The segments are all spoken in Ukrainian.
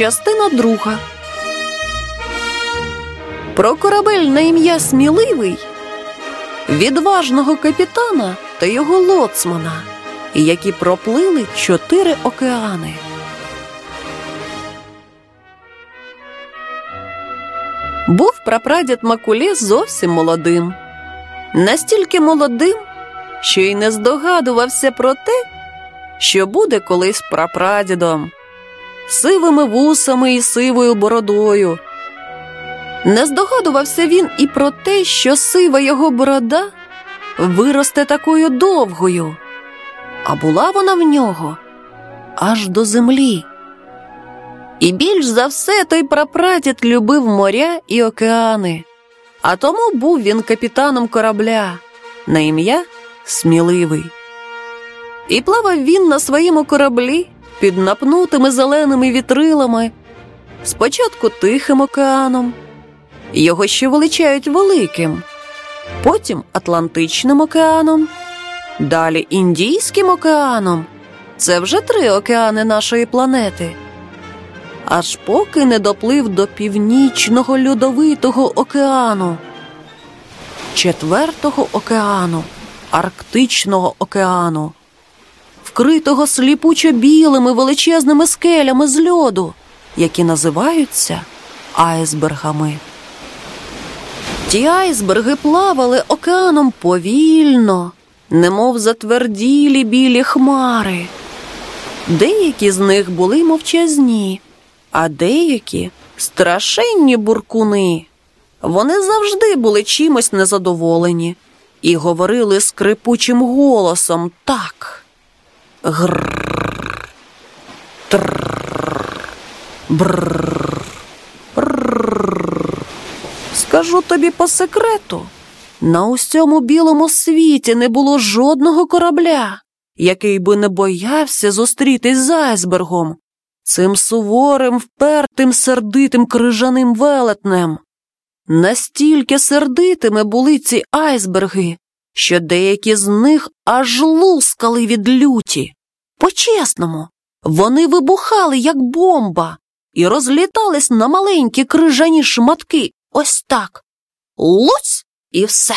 Частина друга. Про корабель на ім'я Сміливий, відважного капітана та його лоцмана, які проплили чотири океани. Був прапрадід Макуле зовсім молодим, настільки молодим, що й не здогадувався про те, що буде колись прапрадідом, сивими вусами і сивою бородою. Не здогадувався він і про те, що сива його борода виросте такою довгою, а була вона в нього аж до землі. І більш за все той прапрадід любив моря і океани, а тому був він капітаном корабля на ім'я Сміливий. І плавав він на своєму кораблі під напнутими зеленими вітрилами, спочатку Тихим океаном, його ще величають великим, потім Атлантичним океаном, далі Індійським океаном. Це вже три океани нашої планети. Аж поки не доплив до північного льодовитого океану, четвертого океану, Арктичного океану, вкритого сліпучо білими величезними скелями з льоду, які називаються айсбергами. Ті айсберги плавали океаном повільно, немов затверділі білі хмари. Деякі з них були мовчазні, а деякі страшенні буркуни. Вони завжди були чимось незадоволені і говорили скрипучим голосом так. Грррр, трррр, брррр, рррр. Скажу тобі по секрету, на усьому білому світі не було жодного корабля, який би не боявся зустрітись з айсбергом, цим суворим, впертим, сердитим крижаним велетнем. Настільки сердитими були ці айсберги, що деякі з них аж лускали від люті. По-чесному, вони вибухали, як бомба, і розлітались на маленькі крижані шматки ось так. Луць і все.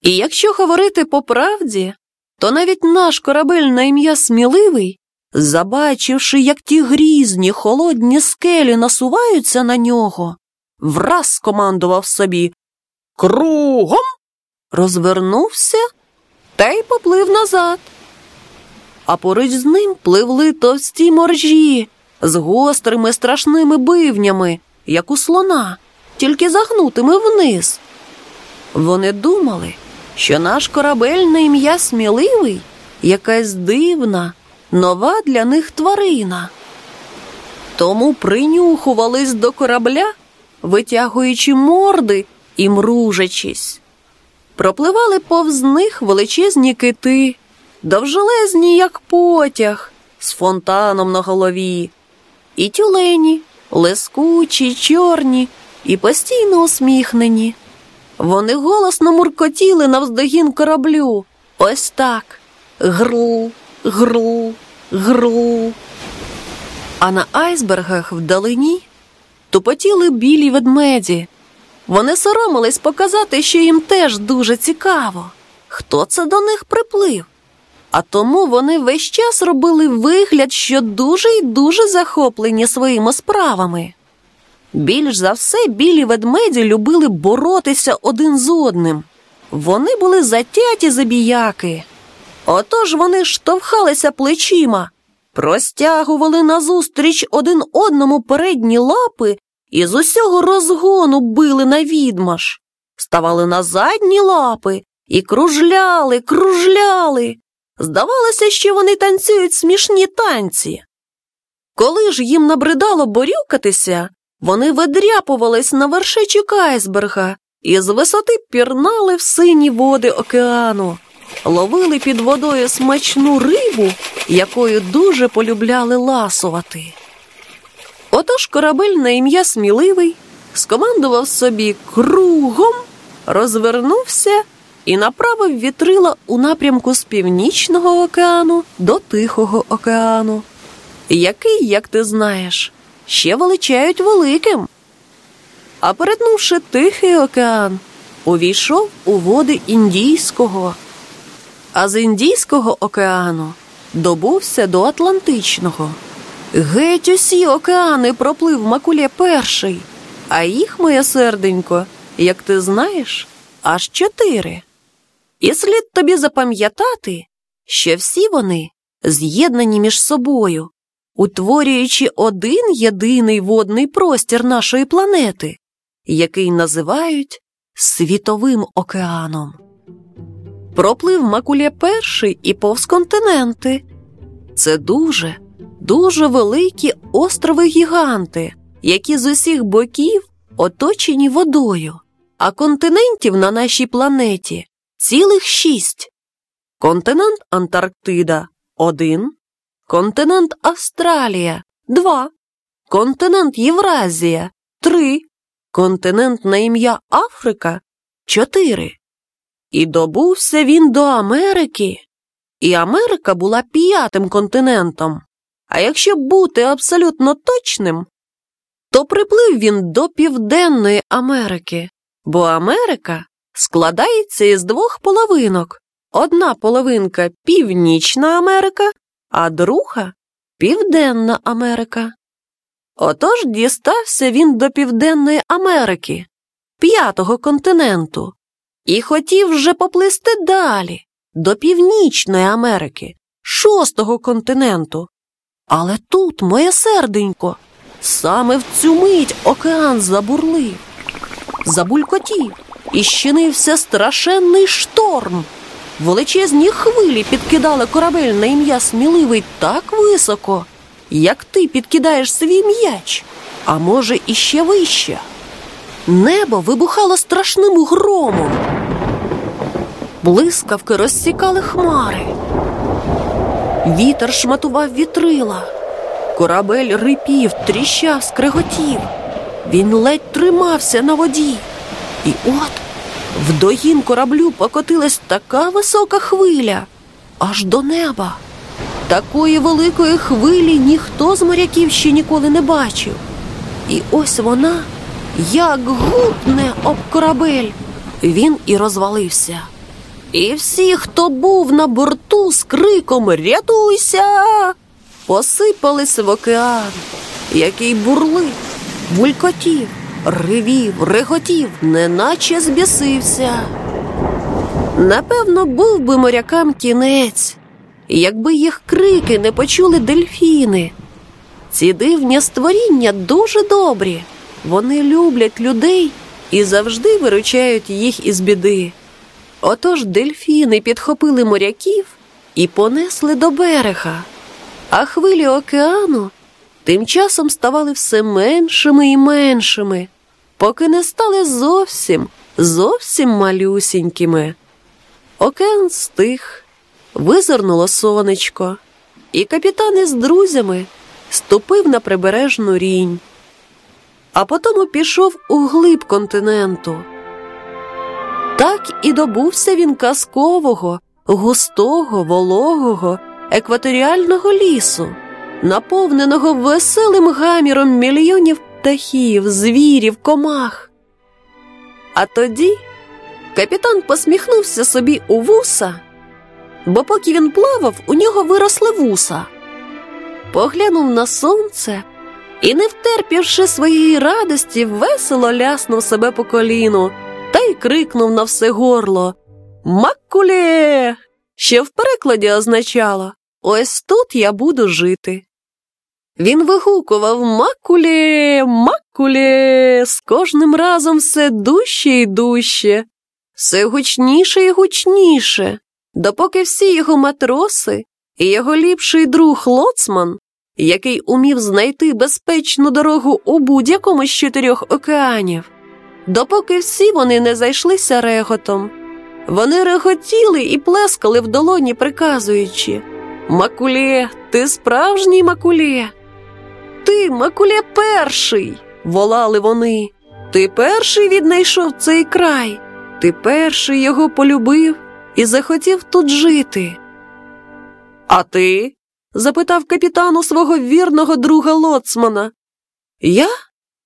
І якщо говорити по правді, то навіть наш корабель на ім'я Сміливий, забачивши, як ті грізні, холодні скелі насуваються на нього, враз скомандував собі Кругом розвернувся та й поплив назад. А поруч з ним пливли товсті моржі з гострими страшними бивнями, як у слона, тільки загнутими вниз. Вони думали, що наш корабель на ім'я сміливий, якась дивна, нова для них тварина. Тому принюхувались до корабля, витягуючи морди і мружачись. Пропливали повз них величезні кити, довжелезні, як потяг, з фонтаном на голові, і тюлені, лескучі, чорні і постійно усміхнені. Вони голосно муркотіли навздогін кораблю. Ось так. Гру, гру, гру. А на айсбергах вдалині тупотіли білі ведмеді. Вони соромились показати, що їм теж дуже цікаво, хто це до них приплив. А тому вони весь час робили вигляд, що дуже й дуже захоплені своїми справами. Більш за все, білі ведмеді любили боротися один з одним. Вони були затяті забіяки. Отож вони штовхалися плечима, простягували назустріч один одному передні лапи і з усього розгону били на відмаш, ставали на задні лапи і кружляли, кружляли. Здавалося, що вони танцюють смішні танці. Коли ж їм набридало борюкатися, вони видряпувались на вершечок айсберга і з висоти пірнали в сині води океану, ловили під водою смачну рибу, якою дуже полюбляли ласувати. Отож корабель на ім'я Сміливий скомандував собі кругом, розвернувся і направив вітрила у напрямку з Північного океану до Тихого океану, який, як ти знаєш, ще величають великим. А перетнувши Тихий океан, увійшов у води Індійського, а з Індійського океану добувся до Атлантичного. Геть усі океани проплив Макулє перший, а їх, моє серденько, як ти знаєш, аж чотири. І слід тобі запам'ятати, що всі вони з'єднані між собою, утворюючи один єдиний водний простір нашої планети, який називають Світовим океаном. Проплив Макулє перший і повз континенти. Це дуже, дуже великі острови гіганти, які з усіх боків оточені водою, а континентів на нашій планеті цілих шість. Континент Антарктида один, континент Австралія два, континент Євразія три, континент на ім'я Африка чотири. І добувся він до Америки. І Америка була п'ятим континентом. А якщо бути абсолютно точним, то приплив він до Південної Америки, бо Америка складається із двох половинок. Одна половинка Північна Америка, а друга Південна Америка. Отож дістався він до Південної Америки, п'ятого континенту, і хотів вже поплисти далі, до Північної Америки, шостого континенту. Але тут, моє серденько, саме в цю мить океан забурлив, забулькотів і щинився страшенний шторм. Величезні хвилі підкидали корабель на ім'я сміливий так високо, як ти підкидаєш свій м'яч, а може, іще вище. Небо вибухало страшним громом. Блискавки розсікали хмари. Вітер шматував вітрила. Корабель рипів, тріщав, скреготів. Він ледь тримався на воді. І от в догін кораблю покотилась така висока хвиля, аж до неба. Такої великої хвилі ніхто з моряків ще ніколи не бачив. І ось вона, як гупне об корабель, він і розвалився. І всі, хто був на борту з криком Рятуйся! посипались в океан, який бурлив, булькотів, ривів, реготів, неначе збісився. Напевно, був би морякам кінець, якби їх крики не почули дельфіни. Ці дивні створіння дуже добрі. Вони люблять людей і завжди виручають їх із біди. Отож дельфіни підхопили моряків і понесли до берега, а хвилі океану тим часом ставали все меншими і меншими, поки не стали зовсім, зовсім малюсінькими. Океан стих, визирнуло сонечко, і капітан із друзями ступив на прибережну рінь, а потім пішов у глиб континенту. Так і добувся він казкового, густого, вологого, екваторіального лісу, наповненого веселим гаміром мільйонів птахів, звірів, комах. А тоді капітан посміхнувся собі у вуса, бо поки він плавав, у нього виросли вуса. Поглянув на сонце і, не втерпівши своєї радості, весело ляснув себе по коліну та й крикнув на все горло Маккулє! що в перекладі означало Ось тут я буду жити. Він вигукував Макулє, Макулє, з кожним разом все дужче і дужче, все гучніше і гучніше, допоки всі його матроси і його ліпший друг лоцман, який умів знайти безпечну дорогу у будь-якому з чотирьох океанів, допоки всі вони не зайшлися реготом. Вони реготіли і плескали в долоні, приказуючи Макулє, ти справжній Макулє. Ти, Макулє, перший, волали вони. Ти перший віднайшов цей край, ти перший його полюбив і захотів тут жити. А ти? запитав капітан у свого вірного друга лоцмана. Я?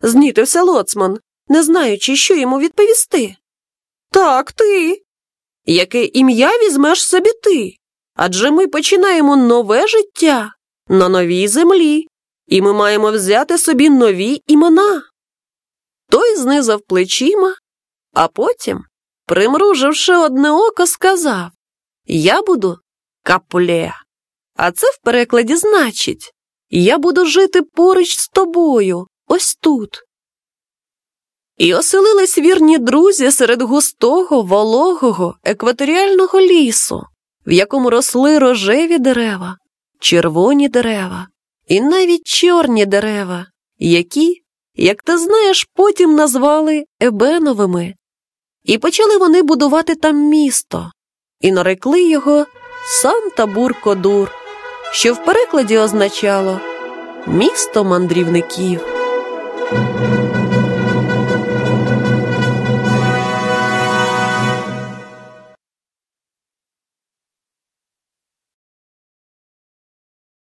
знітився лоцман, не знаючи, що йому відповісти. Так, ти. Яке ім'я візьмеш собі ти? Адже ми починаємо нове життя на новій землі, і ми маємо взяти собі нові імена. Той знизав плечима, а потім, примруживши одне око, сказав Я буду капле. А це в перекладі значить Я буду жити поруч з тобою, ось тут. І оселились вірні друзі серед густого, вологого, екваторіального лісу, в якому росли рожеві дерева, червоні дерева і навіть чорні дерева, які, як ти знаєш, потім назвали Ебеновими. І почали вони будувати там місто, і нарекли його Санта Буркодур, що в перекладі означало місто мандрівників.